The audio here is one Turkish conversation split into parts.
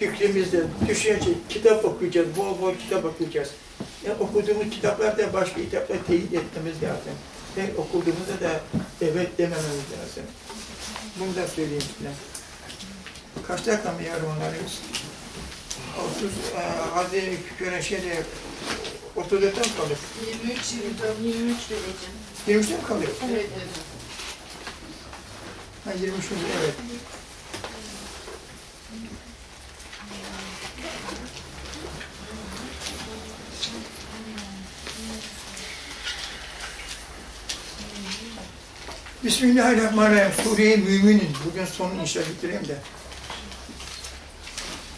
fikrimizde düşünecek, kitap okuyacağız, bol bol kitap okuyacağız. Ya okuduğumuz kitaplarda başka kitapla teyit etmemiz lazım. Ve okuduğumuzda da evet demememiz lazım. Bunu da söyleyeyim size. Kaç dakika mı yarım onları? 30, e, hadi gören şeyde 34'te mi kalıyor? 23, 24, 23 vereceğim. 23'te mi kalıyor? Evet, evet. Ha 23 evet. Bismillahirrahmanirrahim. Sure-i Mümin'in. Bugün sonunu inşallah bitireyim de.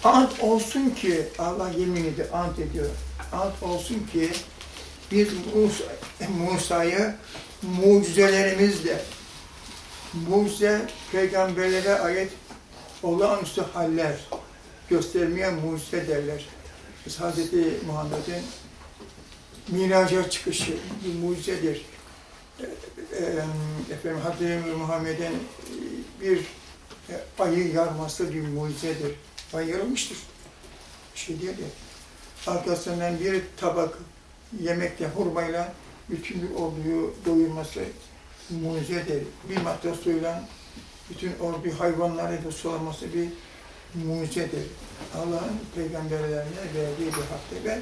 Ant olsun ki, Allah yemin ediyor, ant ediyor. Ant olsun ki biz Musa, Musa'yı mucizelerimizle, mucize peygamberlere ait olağanüstü haller göstermeyen mucize derler. Biz Hz. Muhammed'in miraca çıkışı bir mucizedir. Efendim Hz. Muhammed'in bir e, ayı yarması bir mucizedir. Ay yarılmıştır. Bir şey değil de. Arkasından bir tabak yemekle, hurmayla bütün orduyu doyurması mucizedir. Bir matra suyla bütün ordu hayvanları da sulaması bir mucizedir. Allah'ın peygamberlerine verdiği bir haktır ve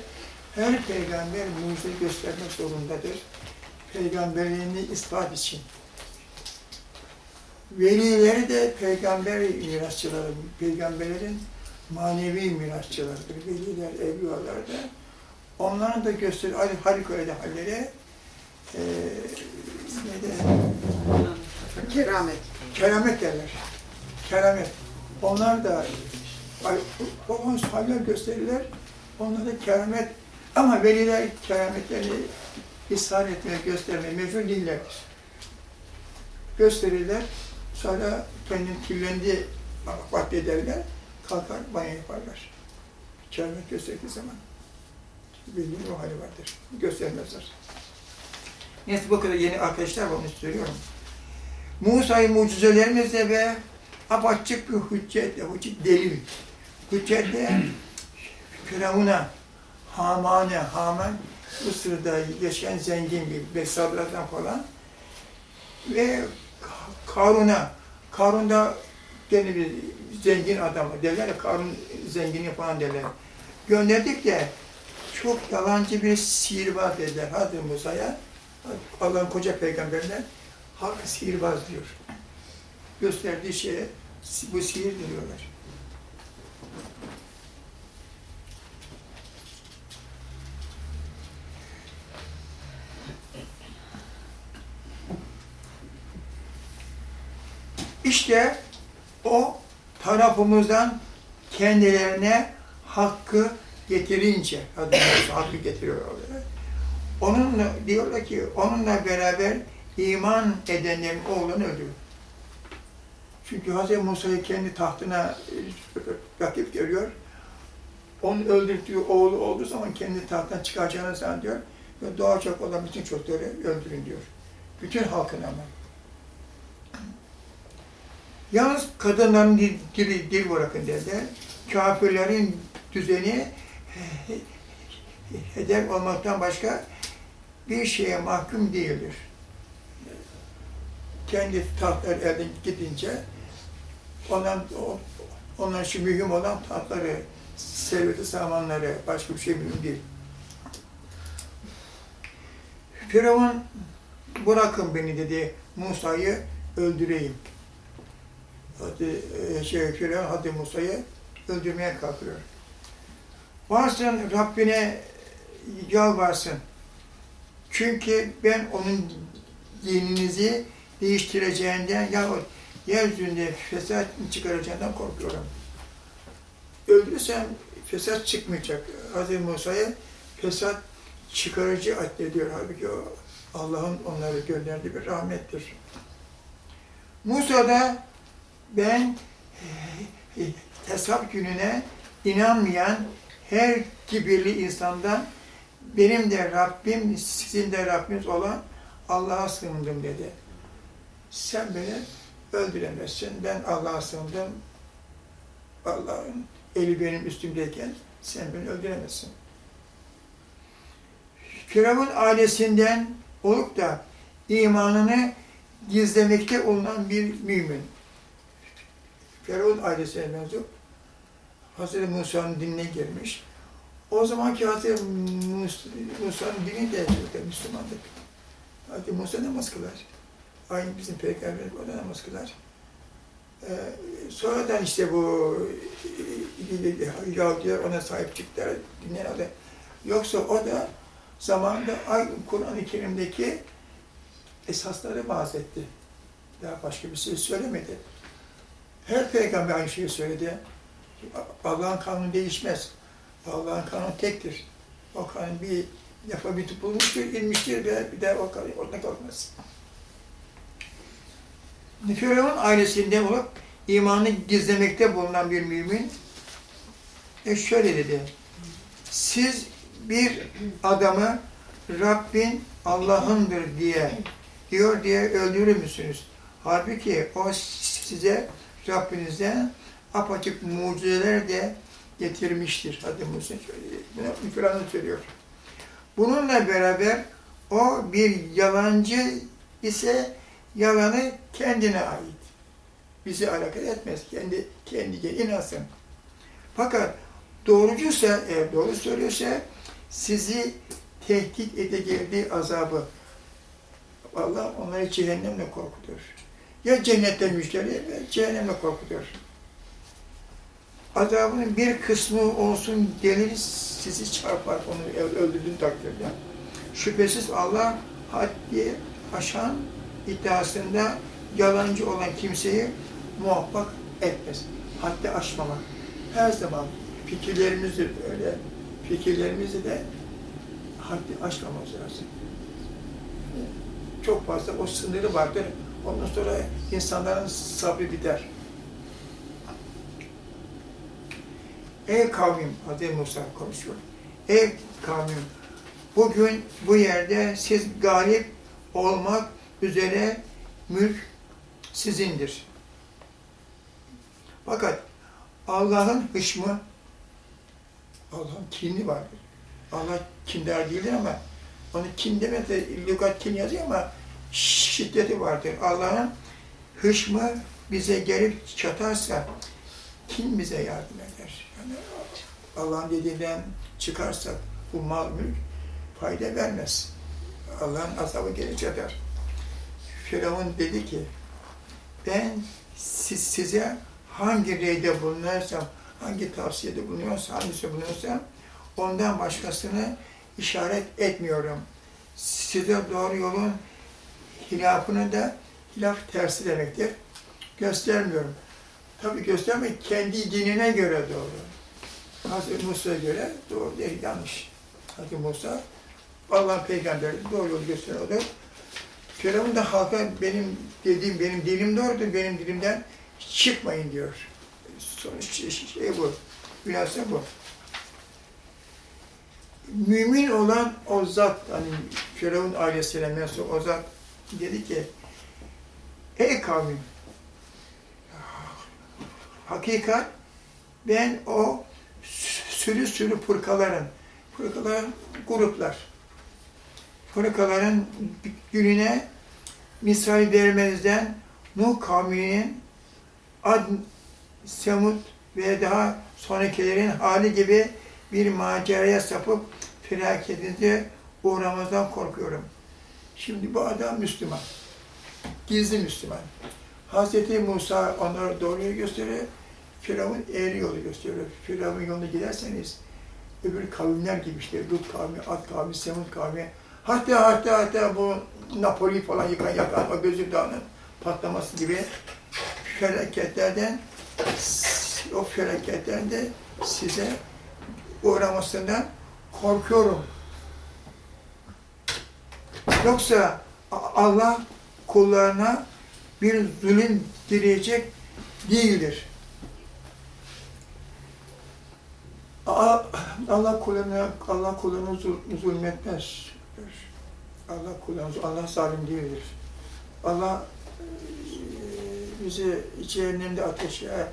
her peygamber mucize göstermek zorundadır. Peygamberliğini ispat için. Velileri de peygamber mirasçıları, peygamberlerin manevi mirasçılarıdır. Veliler, evliyalar da. Onların da göster harikulade halleri e, ne de, Keramet. keramet derler. Keramet. Onlar da olan haller gösterirler. Onlar da keramet ama veliler kerametlerini ishar etmeye, göstermeye mecbur değillerdir. Gösterirler, sonra kendini kirlendi vahdederler, kalkar banyo yaparlar. Keramet gösterdiği zaman. Bildiğin o hali vardır. Göstermezler. Neyse bu kadar yeni arkadaşlar var, onu söylüyorum. Musa'yı mucizelerimizle ve apaçık bir hüccetle, hüccet delil. Hüccetle Firavun'a, Haman'e, Haman Mısır'da yaşayan zengin bir Besablardan falan ve Karun'a, Karun da gene bir zengin adamı derler ya, Karun zengini falan derler. Gönderdik de çok yalancı bir sihirbaz dediler Hazreti Musa'ya. Allah'ın koca peygamberine hak sihirbaz diyor. Gösterdiği şeye bu sihir diyorlar. İşte o tarafımızdan kendilerine hakkı getirince, hakkı getiriyor oraya. Onunla diyorlar ki onunla beraber iman edenlerin oğlunu öldürür. Çünkü Hz. Musa'yı kendi tahtına e, rakip görüyor. Onun öldürdüğü oğlu olduğu zaman kendi tahttan çıkaracağını zannediyor. Ve doğacak olan bütün çocukları öldürün diyor. Bütün halkın ama. Yalnız kadınların dil, dil, dil bırakın dedi. Kafirlerin düzeni hedef olmaktan başka bir şeye mahkum değildir. Kendi tahtları elden gidince ondan, onlar için mühim olan tahtları, serveti, samanları, başka bir şey mühim değil. Firavun bırakın beni dedi, Musa'yı öldüreyim. Hadi şey, Firavun hadi Musa'yı öldürmeye kalkıyor. Varsın Rabbine yalvarsın. Çünkü ben onun dininizi değiştireceğinden yahut yeryüzünde fesat çıkaracağından korkuyorum. Öldürürsem fesat çıkmayacak. Hz. Musa'ya fesat çıkarıcı addediyor. Halbuki o Allah'ın onları gönderdiği bir rahmettir. Musa da ben hesap gününe inanmayan her kibirli insandan benim de Rabbim, sizin de Rabbiniz olan Allah'a sığındım dedi. Sen beni öldüremezsin. Ben Allah'a sığındım. Allah'ın eli benim üstümdeyken sen beni öldüremezsin. Firavun ailesinden olup da imanını gizlemekte olunan bir mümin. Firavun ailesine mensup Hazreti Musa'nın dinine girmiş. O zamanki Hazreti Mus- Musa'nın dini de de Müslümanlık. Hazreti Musa namaz kılar. Aynı bizim peygamberimiz o da namaz kılar. Ee, sonradan işte bu e, Yahudiler ona sahip çıktılar, dinler adı. Yoksa o da zamanında Kur'an-ı Kerim'deki esasları vaaz etti. Daha başka bir şey söylemedi. Her peygamber aynı şeyi söyledi. Allah'ın kanunu değişmez. Allah'ın kanunu tektir. O kanun bir defa bir bulmuştur, inmiştir ve bir daha o kanun oradan kalkmaz. Firavun ailesinden olup imanı gizlemekte bulunan bir mümin e şöyle dedi. Siz bir adamı Rabbin Allah'ındır diye diyor diye öldürür müsünüz? Halbuki o size Rabbinizden apaçık mucizeler de getirmiştir. Hadi Musa. Bunu Firavun söylüyor. Bununla beraber o bir yalancı ise yalanı kendine ait. Bizi alakadar etmez. Kendi kendine inansın. Fakat doğrucuysa, eğer doğru söylüyorsa sizi tehdit edeceği azabı Allah onları cehennemle korkutur. Ya cennetten müjdeli ya cehennemle korkutur. Azabının bir kısmı olsun gelir sizi çarpar onu öldürdüğün takdirde. Şüphesiz Allah haddi aşan iddiasında yalancı olan kimseyi muvaffak etmez. Haddi aşmamak. Her zaman fikirlerimizi öyle, fikirlerimizi de haddi aşmamamız lazım. Çok fazla o sınırı vardır. Ondan sonra insanların sabrı biter. Ey kavmim, Hz. Musa konuşuyor. Ey kavmim, bugün bu yerde siz galip olmak üzere mülk sizindir. Fakat Allah'ın hışmı, Allah'ın kini vardır. Allah kindar değildir ama onu kin demek de lügat kin yazıyor ama şiddeti vardır. Allah'ın hışmı bize gelip çatarsa kim bize yardım eder? Yani Allah'ın dediğinden çıkarsak bu mal mülk fayda vermez. Allah'ın azabı gelir çatar. Firavun dedi ki ben siz, size hangi reyde bulunuyorsam, hangi tavsiyede bulunuyorsam, hangisi bulunuyorsam ondan başkasını işaret etmiyorum. Size doğru yolun hilafını da hilaf tersi demektir. Göstermiyorum. Tabii göstermek kendi dinine göre doğru. Hazreti Musa'ya göre doğru değil, yanlış. Hazreti Musa Allah'ın peygamberi doğru yolu gösteriyordu. Firavun da halka benim dediğim, benim dilim doğrudur, benim dilimden çıkmayın diyor. Sonuç şey, şey bu, bilhassa bu. Mümin olan o zat, hani Firavun ailesine mensup o zat dedi ki, ey kavmim, hakikat ben o sürü sürü fırkaların, fırkaların gruplar, fırkaların gününe misal vermenizden Nuh kavminin Ad, Semud ve daha sonrakilerin hali gibi bir maceraya sapıp felaketinize uğramazdan korkuyorum. Şimdi bu adam Müslüman. Gizli Müslüman. Hazreti Musa onlara doğruyu gösteriyor. Firavun eğri yolu gösteriyor. Firavun yoluna giderseniz öbür kavimler gibi işte Lut kavmi, Ad kavmi, Semud kavmi, hatta hatta hatta bu Napoli falan yıkan yakan o Gözü Dağı'nın patlaması gibi felaketlerden o felaketlerden de size uğramasından korkuyorum. Yoksa Allah kullarına bir zulüm dileyecek değildir. Allah kullarına Allah kullarına zulmetmez. Allah kullarına Allah zalim değildir. Allah bizi cehennemde ateşe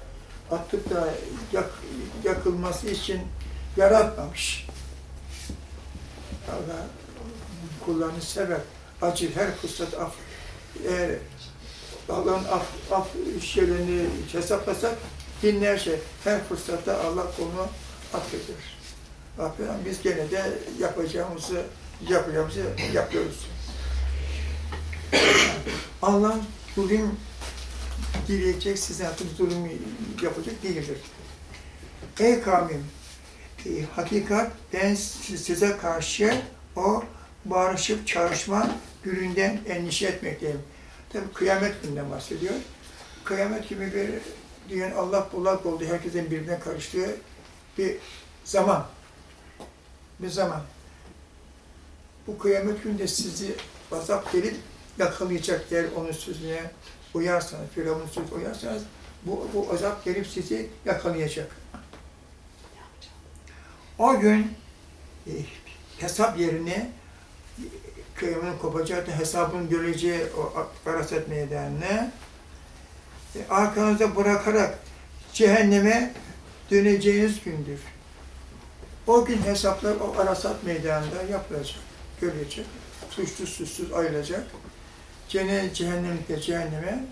atıp da yak, yakılması için yaratmamış. Allah kullarını sever. Acı her fırsat af. Eğer Allah'ın af, af şeylerini hesaplasak binlerce her fırsatta Allah onu affeder. Affeder. Biz gene de yapacağımızı yapacağımızı yapıyoruz. Allah zulüm dileyecek, sizin hakkınızda zulüm yapacak değildir. Ey kavmim, e, hakikat ben size karşı o barışıp çağrışma gününden endişe etmekteyim. Tabi kıyamet gününden bahsediyor. Kıyamet gibi bir dünya Allah bullak oldu, herkesin birbirine karıştığı bir zaman. Bir zaman. Bu kıyamet günde sizi azap gelip yakalayacak eğer onun sözüne uyarsanız, Firavun'un sözüne uyarsanız bu, bu azap gelip sizi yakalayacak. O gün e, hesap yerine kıyametin kopacağı hesabın göreceği o Arasat meydanına e, arkanızda bırakarak cehenneme döneceğiniz gündür. O gün hesaplar o Arasat meydanında yapılacak, görülecek. Suçlu suçsuz ayrılacak. Cennet, cehennemlikte cehenneme,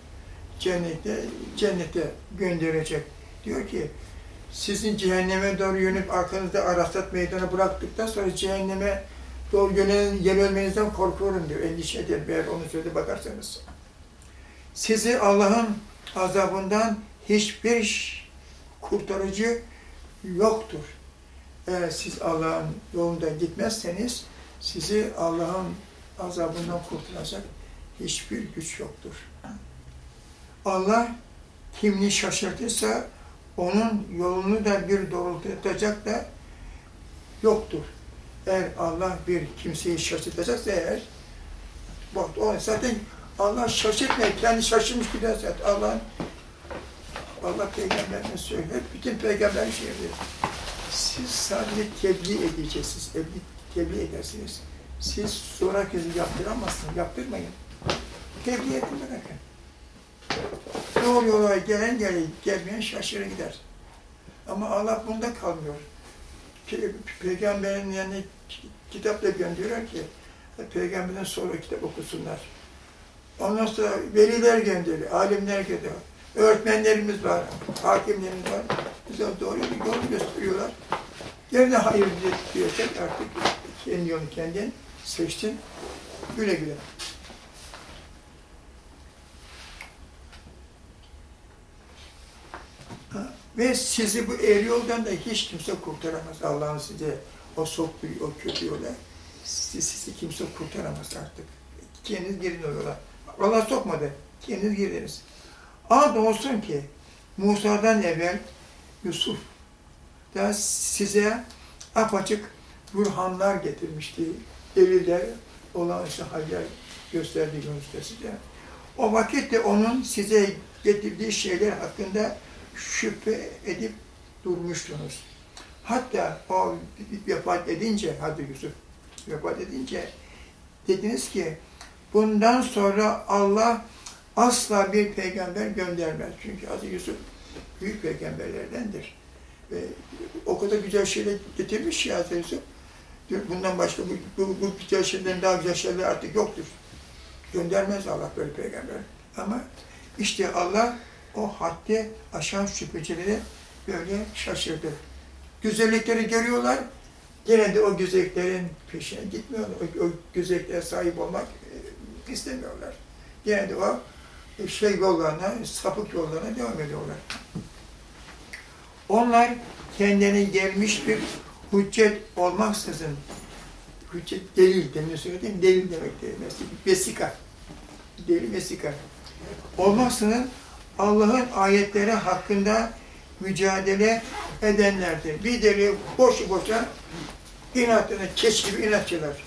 cennette, cennete gönderecek. Diyor ki, sizin cehenneme doğru yönüp arkanızda Arasat meydanı bıraktıktan sonra cehenneme doğru yönelen yer ölmenizden korkuyorum diyor. Endişe ederim eğer onun sözüne bakarsanız. Sizi Allah'ın azabından hiçbir kurtarıcı yoktur. Eğer siz Allah'ın yolunda gitmezseniz sizi Allah'ın azabından kurtaracak hiçbir güç yoktur. Allah kimini şaşırtırsa onun yolunu da bir doğrultacak da yoktur. Eğer Allah bir kimseyi şaşırtacaksa eğer bak o zaten Allah şaşırtmıyor. Kendi şaşırmış gider zaten. Allah Allah peygamberine söylüyor. Bütün peygamber şey yapıyor. Siz sadece tebliğ edeceksiniz. Tebliğ, tebliğ edersiniz. Siz sonraki yaptıramazsınız. Yaptırmayın. Tebliğ edin bırakın. Doğru yola gelen gelir, gelmeyen şaşırır gider. Ama Allah bunda kalmıyor. Peygamberin yani kitap da gönderiyor ki peygamberden sonra kitap okusunlar. Ondan sonra veliler gönderiyor, alimler gönderiyor. Öğretmenlerimiz var, hakimlerimiz var. Bize doğru bir yol gösteriyorlar. Yerine hayır diyorsak artık kendi yolunu kendin seçtin. Güle güle. Ve sizi bu eğri yoldan da hiç kimse kurtaramaz. Allah'ın size o soktuğu, o kötü yola sizi, sizi kimse kurtaramaz artık. Kendiniz girin o yola. Allah sokmadı. Kendiniz girdiniz. Ant olsun ki Musa'dan evvel Yusuf da size apaçık burhanlar getirmişti. Deliller olan işte haller gösterdi Yunus'ta size. O vakitte onun size getirdiği şeyler hakkında şüphe edip durmuştunuz. Hatta o vefat edince, hadi Yusuf vefat edince dediniz ki bundan sonra Allah asla bir peygamber göndermez. Çünkü Hazreti Yusuf büyük peygamberlerdendir. Ve o kadar güzel şeyler getirmiş ya Hazreti Yusuf. Bundan başka bu, bu, bu güzel şeylerden daha güzel şeyler artık yoktur. Göndermez Allah böyle peygamber. Ama işte Allah o haddi aşan şüphecileri böyle şaşırdı. Güzellikleri görüyorlar, gene de o güzelliklerin peşine gitmiyorlar. O, o güzelliklere sahip olmak e, istemiyorlar. Gene de o e, şey yollarına, sapık yollarına devam ediyorlar. Onlar kendine gelmiş bir hüccet olmaksızın, hüccet delil demin söyledim, delil demek değil, vesika, delil vesika. Olmaksızın Allah'ın ayetleri hakkında mücadele edenlerdir. Bir deli boşu boşa inatına, keş gibi inatçılar.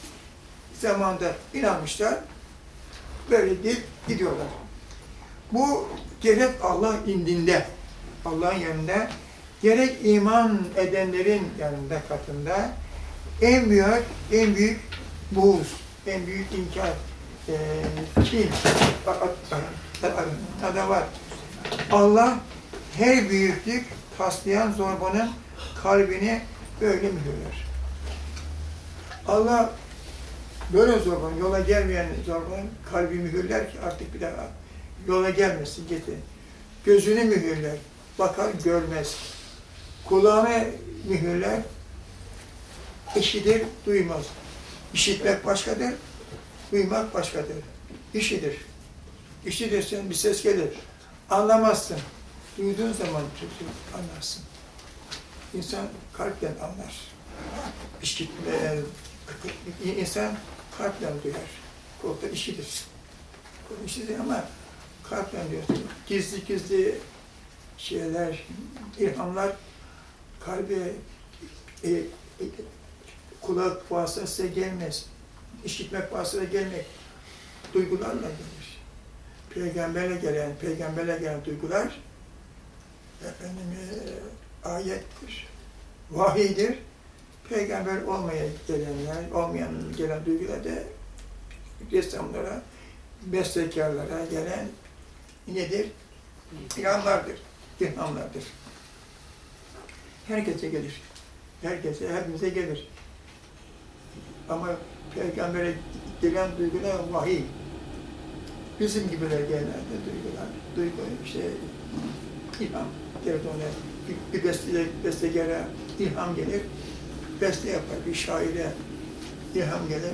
Zamanında inanmışlar, böyle deyip gidiyorlar. Bu gerek Allah indinde, Allah'ın yanında, gerek iman edenlerin yanında katında en büyük, en büyük buğuz, en büyük inkar, e, kin, ada var. Allah Her büyüklük taslayan zorbanın kalbini böyle mühürler. Allah böyle zorban, yola gelmeyen zorbanın kalbi mühürler ki artık bir daha yola gelmesin, gitsin. Gözünü mühürler, bakar görmez. Kulağını mühürler, işidir, duymaz. İşitmek başkadır, duymak başkadır. İşidir. İşitirsen bir ses gelir. Anlamazsın. Duyduğun zaman çocuk anlarsın. İnsan kalpten anlar. İşitme, insan kalpten duyar. Kulakta işidir. Kulak işidir ama kalpten diyorsun. Gizli gizli şeyler, ilhamlar kalbe e, e, kulak vasıtasıyla gelmez. İşitmek vasıtasıyla gelmek duygularla gelir. Peygamberle gelen, peygamberle gelen duygular efendim e, ayettir, vahiydir. Peygamber olmaya gelenler, olmayan gelen duygular da ressamlara, bestekarlara gelen nedir? İlhamlardır, ilhamlardır. Herkese gelir. Herkese, hepimize gelir. Ama Peygamber'e gelen duygular vahiy. Bizim gibiler genelde duygular. Duygu işte ilham. Gelir ona bir, bir beste, bestegara ilham gelir. Beste yapar. Bir şaire ilham gelir.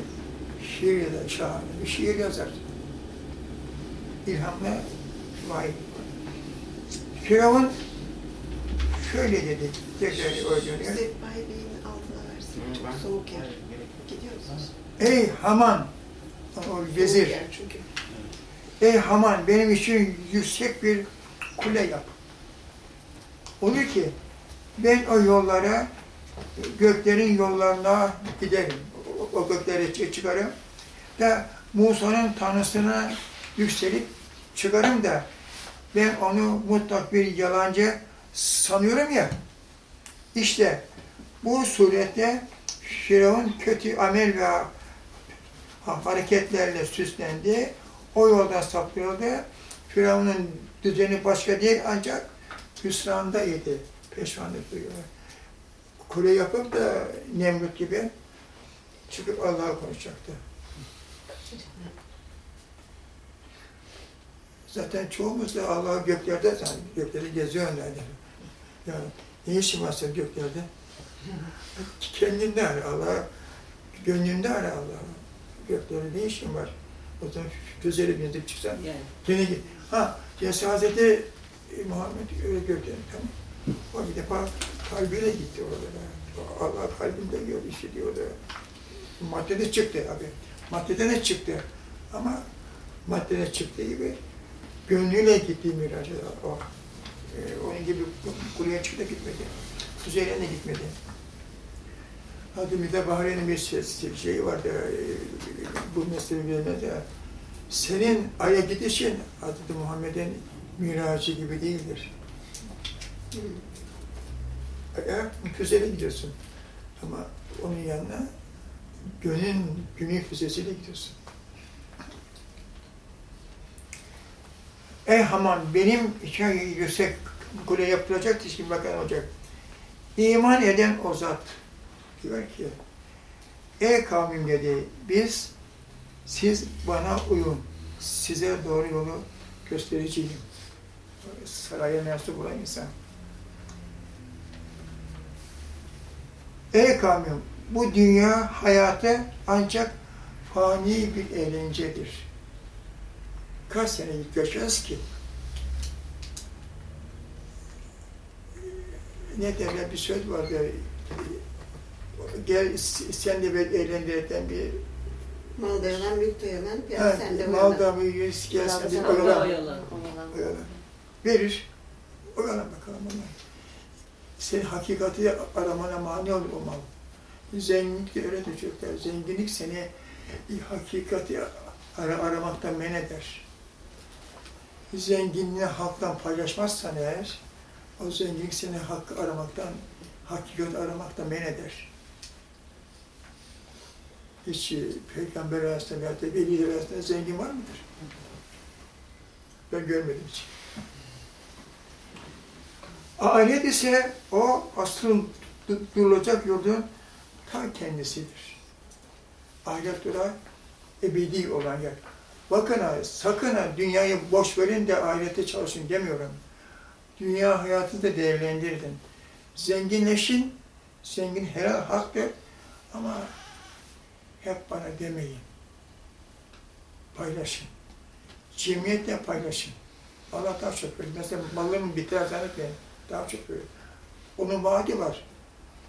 Şiir yazar, şahane. Bir şiir yazar. İlhamla vahiy. Firavun şöyle dedi. Tekrar öldürüyor. Bize Bay Bey'in altına versin. Çok soğuk yer. Gidiyorsunuz. Ey Haman, o vezir, Soğuk yer çünkü. ey Haman benim için yüksek bir kule yap. Onu ki ben o yollara, göklerin yollarına giderim. O, göklere çı- çıkarım da Musa'nın tanrısına yükselip çıkarım da ben onu mutlak bir yalancı sanıyorum ya. İşte bu surette Firavun kötü amel ve ha- hareketlerle süslendi. O yoldan sapıyordu. Firavun'un düzeni başka değil ancak hüsrandaydı. Peşmanlık duyuyorlar. Kule yapıp da Nemrut gibi çıkıp Allah'a konuşacaktı. Zaten çoğumuz da Allah'ı göklerde zaten göklerde geziyor önlerinde. Yani ne işin var senin göklerde? Kendinde ara Allah'ı, gönlünde ara Allah'ı. Göklerde ne işin var? O zaman füzeyle bindirip çıksan Yani. Gene git. Ha, Cesi Hazreti Muhammed öyle gördü. Tamam. O bir defa kalbiyle gitti oralara. Allah kalbinde gör, işitiyordu. Maddede çıktı abi. Maddede ne çıktı? Ama maddede çıktığı gibi gönlüyle gitti miraca o. Ee, onun gibi kuleye çıktı gitmedi. Füzeyle de gitmedi. Hadi bir de Bahreyn'in bir şey, şeyi vardı, e, bu mesleği bilmez ya. Senin Ay'a gidişin Hazreti Muhammed'in miracı gibi değildir. Ay'a füzeyle gidiyorsun. Ama onun yanına gönül, gönül füzesiyle gidiyorsun. Ey Haman benim için yüksek kule yapılacak, şimdi bakan olacak. İman eden o zat diyor ki, ey kavmim dedi, biz siz bana uyun, size doğru yolu göstereceğim. Saraya mensup olan insan. Ey kavmim, bu dünya hayatı ancak fani bir eğlencedir. Kaç sene yaşarız ki? Ne derler bir söz vardı, gel sen de böyle eğlendiren bir Mal devren, biraz Evet, sen de mal oyalan. da mı yüz gelsin Biraz bir sen oyalan. oyalan. Verir. Oyalan bakalım ona. Senin hakikati aramana mani olur o mal. Zenginlik de öyle çocuklar. Zenginlik seni hakikati ara, aramaktan men eder. Zenginliği halktan paylaşmazsan eğer, o zenginlik seni hakkı aramaktan, hakikat aramaktan men eder. Hiç e, peygamber arasında veya da veliler arasında zengin var mıdır? Ben görmedim hiç. Ahiret ise o asrın du- durulacak yurdun ta kendisidir. Ahiret durağı ebedi olan yer. Bakın sakın dünyayı boş verin de ahirette çalışın demiyorum. Dünya hayatını da değerlendirin. Zenginleşin, zengin helal haktır ama hep bana demeyin. Paylaşın. Cemiyetle paylaşın. Allah daha çok verir. Mesela malın biter zannetmeyin. Daha çok verir. Onun vaadi var.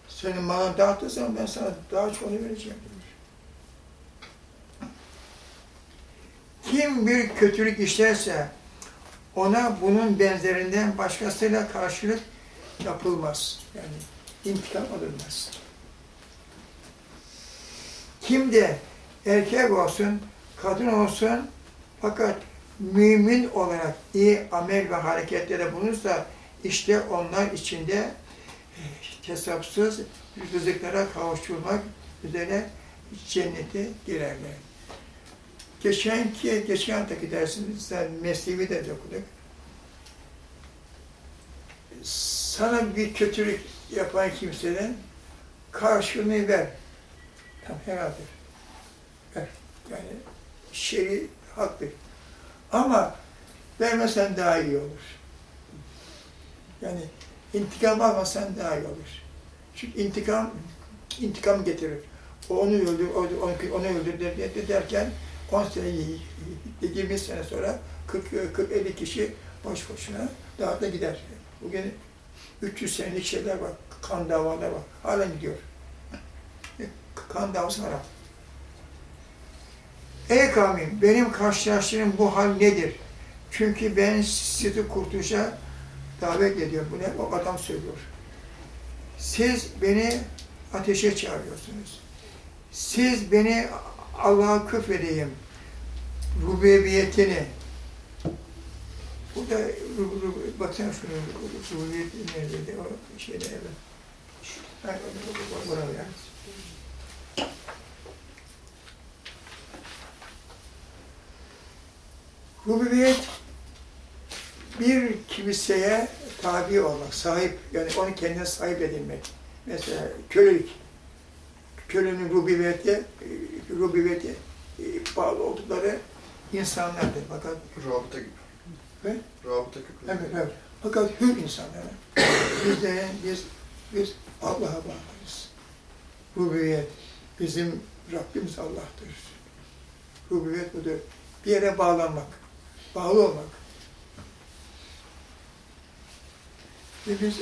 Senin malını dağıtırsan ben sana daha çok vereceğim demiş. Kim bir kötülük işlerse ona bunun benzerinden başkasıyla karşılık yapılmaz. Yani intikam alınmaz. Kim de erkek olsun, kadın olsun fakat mümin olarak iyi amel ve hareketlere bulunursa işte onlar içinde hesapsız rızıklara kavuşturmak üzere cennete girerler. Geçenki, geçen haftaki dersimizde mesleği de okuduk. Sana bir kötülük yapan kimseden karşılığını ver. Tam herhalde. Ver. Yani şeri haktır. Ama vermesen daha iyi olur. Yani intikam almasan daha iyi olur. Çünkü intikam intikam getirir. O onu öldür, onu, onu öldür der- der- derken 10 sene, 20 sene sonra 40-50 kişi boş boşuna dağda gider. Bugün 300 senelik şeyler var, kan davalar var. Hala gidiyor. Kan davası var. Ey kavmim, benim karşılaştığım bu hal nedir? Çünkü ben sizi kurtuluşa davet ediyorum. Bu ne? O adam söylüyor. Siz beni ateşe çağırıyorsunuz. Siz beni Allah'a küfredeyim. Rububiyetini. Burada ru- ru- baksana şunu rububiyet nerede o şeyde evet. Bravo yani. Rububiyet bir kimseye tabi olmak, sahip, yani onu kendine sahip edilmek. Mesela kölelik, kölenin rububiyeti, e, rububiyeti e, bağlı oldukları insanlardır. Fakat, Rabıta gibi. Ve? Rabıta gibi. evet, evet. Fakat hür insanlar. Biz de, biz, biz Allah'a bağlıyız. Rububiyet, bizim Rabbimiz Allah'tır. Rububiyet budur. Bir yere bağlanmak, bağlı olmak. Ve biz,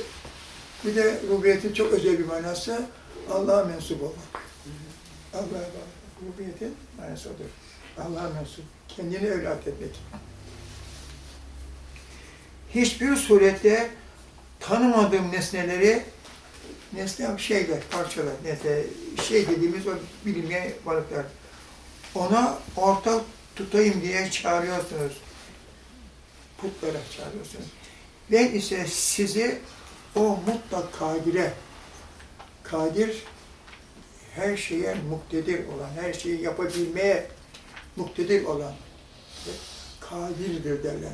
bir de rububiyetin çok özel bir manası Allah'a mensup olmak. Allah'a bağlı. Rububiyetin manası odur. Allah'a mensup. Kendini evlat etmek. Hiçbir surette tanımadığım nesneleri nesne şeyler, parçalar, nesne, şey dediğimiz o bilinmeyen varlıklar. Ona ortak tutayım diye çağırıyorsunuz. Putlara çağırıyorsunuz. Ben ise sizi o mutlak kadire, kadir, her şeye muktedir olan, her şeyi yapabilmeye muktedir olan, kadirdir derler.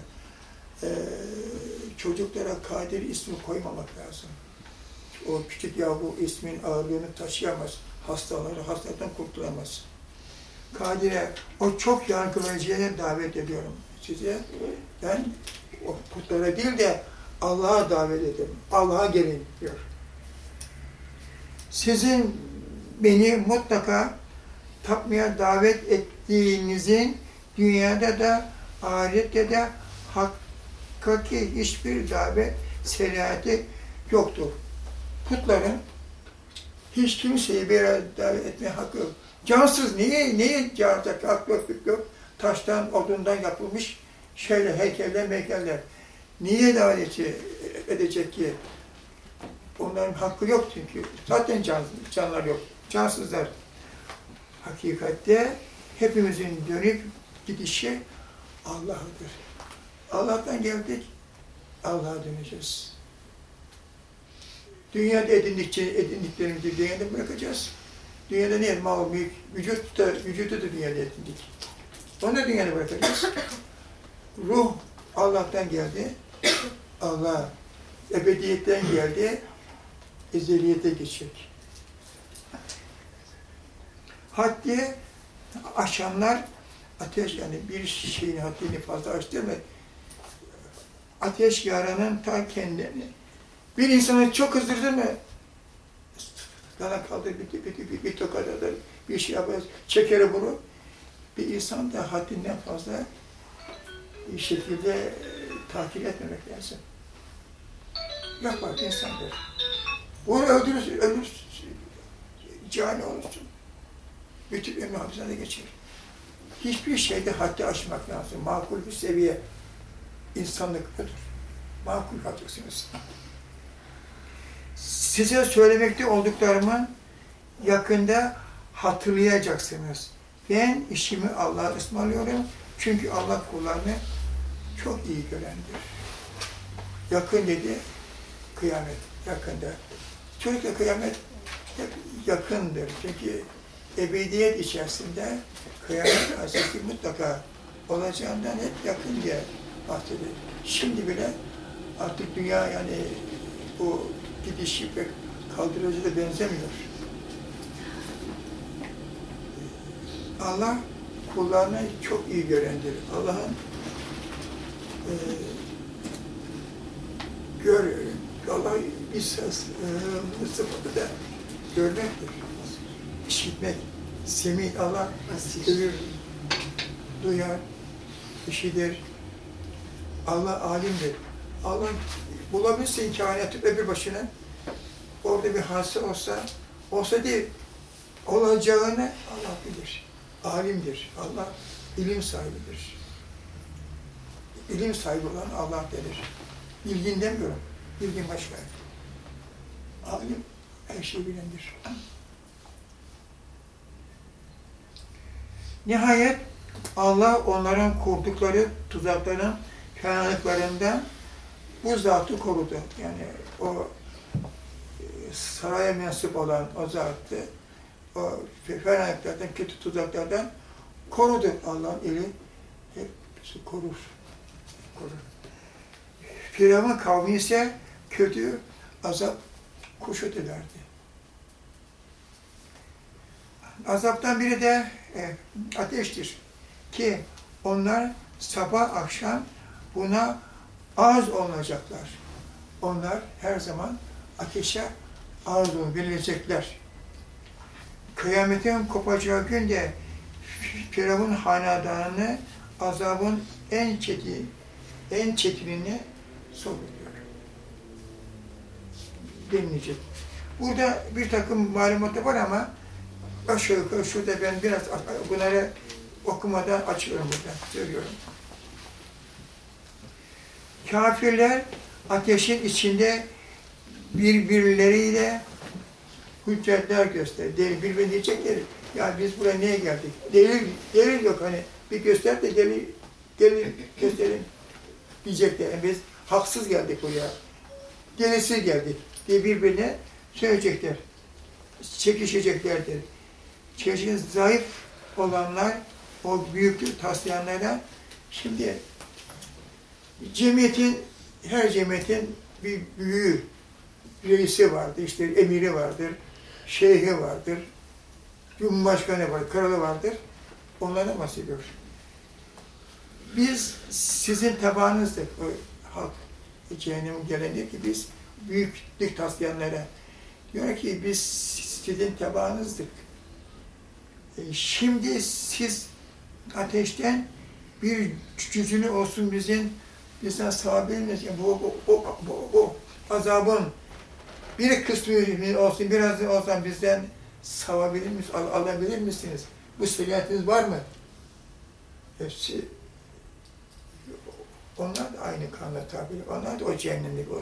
Ee, çocuklara kadir ismi koymamak lazım. O küçük yavru ismin ağırlığını taşıyamaz. Hastaları hastalıktan kurtulamaz. Kadir'e o çok yargılayıcıya davet ediyorum size. Ben o putlara değil de Allah'a davet ederim. Allah'a gelin diyor. Sizin beni mutlaka tapmaya davet ettiğinizin dünyada da ahirette de hakkaki hiçbir davet selahati yoktur. Putların hiç kimseyi bir davet etme hakkı yok. Cansız niye, niye hakkı yok, yok? Taştan, odundan yapılmış şeyler, heykeller, meykeller. Niye davet edecek ki? Onların hakkı yok çünkü. Zaten can, canlar yok. Cansızlar. Hakikatte hepimizin dönüp gidişi Allah'adır. Allah'tan geldik, Allah'a döneceğiz. Dünyada edindikçe, edindiklerimizi dünyada bırakacağız. Dünyada ne? Mal, mülk, vücut da, vücudu da dünyada edindik. Onu da dünyada bırakacağız. Ruh Allah'tan geldi. Allah ebediyetten geldi, ezeliyete geçecek. Haddi aşanlar ateş yani bir şeyin haddini fazla aştırma. Ateş yaranın ta kendini. Bir insanı çok kızdırdın mı? Yana kaldır bir, bir, bir, bir, bir tokat atar, bir şey yapar, çeker bunu. Bir insan da haddinden fazla şekilde e, takip etmemek lazım. Yapar insandır. Onu öldürürsün, ölürsün, cani olursun. Bütün ömrü hapishanede geçirir. Hiçbir şeyde haddi aşmak lazım. Makul bir seviye. insanlık budur. Makul kalacaksınız. Size söylemekte olduklarımı yakında hatırlayacaksınız. Ben işimi Allah'a ısmarlıyorum. Çünkü Allah kullarını çok iyi görendir. Yakın dedi, kıyamet yakında. Çocukla kıyamet hep yakındır. Çünkü ebediyet içerisinde kıyamet hasreti mutlaka olacağından hep yakın diye bahsediyor. Şimdi bile artık dünya yani bu gidişi pek kaldırıcı da benzemiyor. Allah kullarını çok iyi görendir. Allah'ın e, gör, Allah bir ses, e, sıfatı da görmektir. İşitmek, semih Allah görür, duyar, işidir. Allah alimdir. Allah bulabilsin kainatı öbür başına. Orada bir hadise olsa, olsa değil, olacağını Allah bilir. Alimdir. Allah ilim sahibidir. İlim sahibi olan Allah denir. Bilgin demiyorum. Bilgin başka. Alim her şeyi bilendir. Nihayet Allah onların kurdukları tuzakların fenalıklarından bu zatı korudu. Yani o e, saraya mensup olan o zatı o fenalıklardan, kötü tuzaklardan korudu. Allah'ın eli hep korur. Firavun kavmi ise kötü azap kuşatıverdi. Azaptan biri de e, ateştir. Ki onlar sabah akşam buna az olacaklar. Onlar her zaman ateşe ağız bilecekler. Kıyametin kopacağı günde Firavun hanedanını azabın en çetin, en çetinini sokuyor. Denilecek. Burada bir takım malumatı var ama aşağı yukarı şurada ben biraz bunları okumadan açıyorum burada, söylüyorum. Kafirler ateşin içinde birbirleriyle hüccetler göster. Delil birbirine diyecekler. Ya biz buraya niye geldik? Delil, delil yok hani. Bir göster de delil, delil gösterin diyecekler. Yani biz haksız geldik buraya. Delilsiz geldik diye birbirine söyleyecekler. Çekişeceklerdir. Çeşin zayıf olanlar o büyüklük taslayanlara şimdi cemiyetin her cemiyetin bir büyüğü, reisi vardır, işte emiri vardır, şeyhi vardır, cumhurbaşkanı var, kralı vardır. Onlardan bahsediyor. Biz sizin tabağınızdık. O halk cehennemin gelen diyor ki biz büyüklük taslayanlara diyor ki biz sizin tabağınızdık. E, şimdi siz ateşten bir cüzünü olsun bizim bizden sağabilir Yani bu, bu, bu, bu, bu azabın bir kısmı olsun, biraz da olsan bizden savabilir misiniz, al, alabilir misiniz? Bu sıhhatiniz var mı? Hepsi onlar da aynı kanla tabi. Onlar da o cehennemlik o